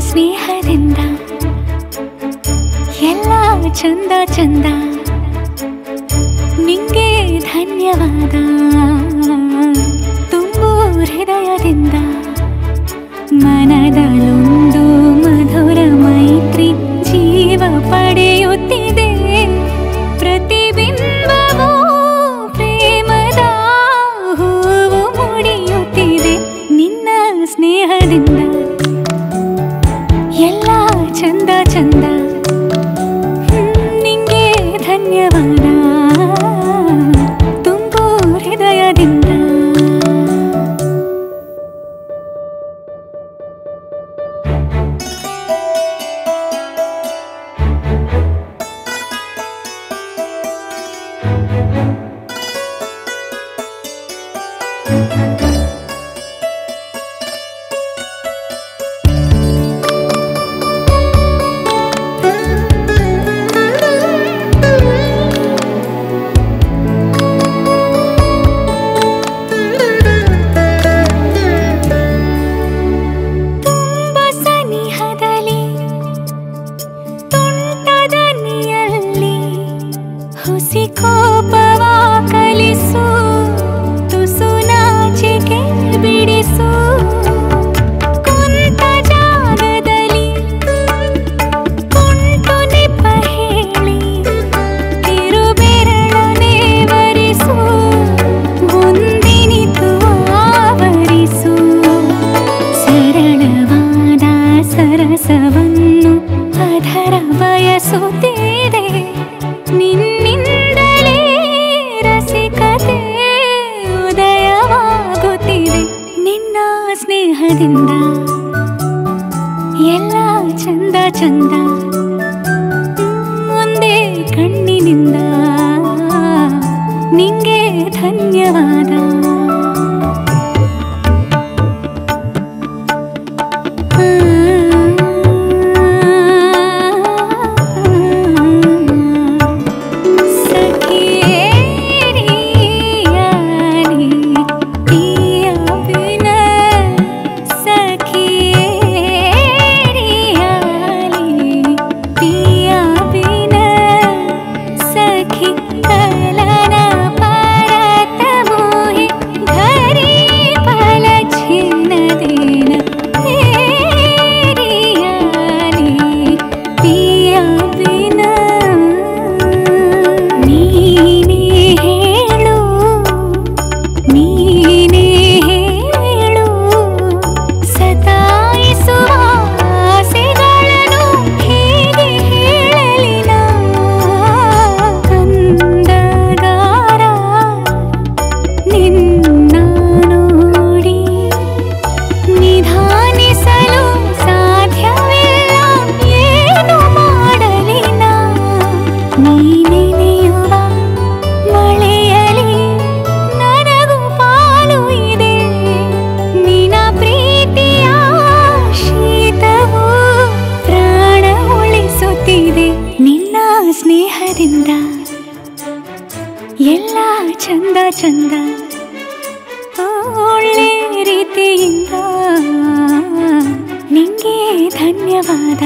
ಸ್ನೇಹದಿಂದ ಎಲ್ಲ ಚಂದ ಚಂದ ನಿಂಗೆ ಧನ್ಯವಾದ ಸುತ್ತಿದೆ ನಿನ್ನಿಂದಲೇ ರಸಿಕತೆ ಉದಯವಾಗುತ್ತಿದೆ. ನಿನ್ನ ಸ್ನೇಹದಿಂದ ಎಲ್ಲ ಚಂದ ಚಂದ ಒಂದೇ ಕಣ್ಣಿನಿಂದ ನಿಂಗೆ ಧನ್ಯವಾದ. ಚಂದ ಚಂದ ಒಳ್ಳೆ ರೀತಿಯಿಂದ ನಿಂಗೆ ಧನ್ಯವಾದ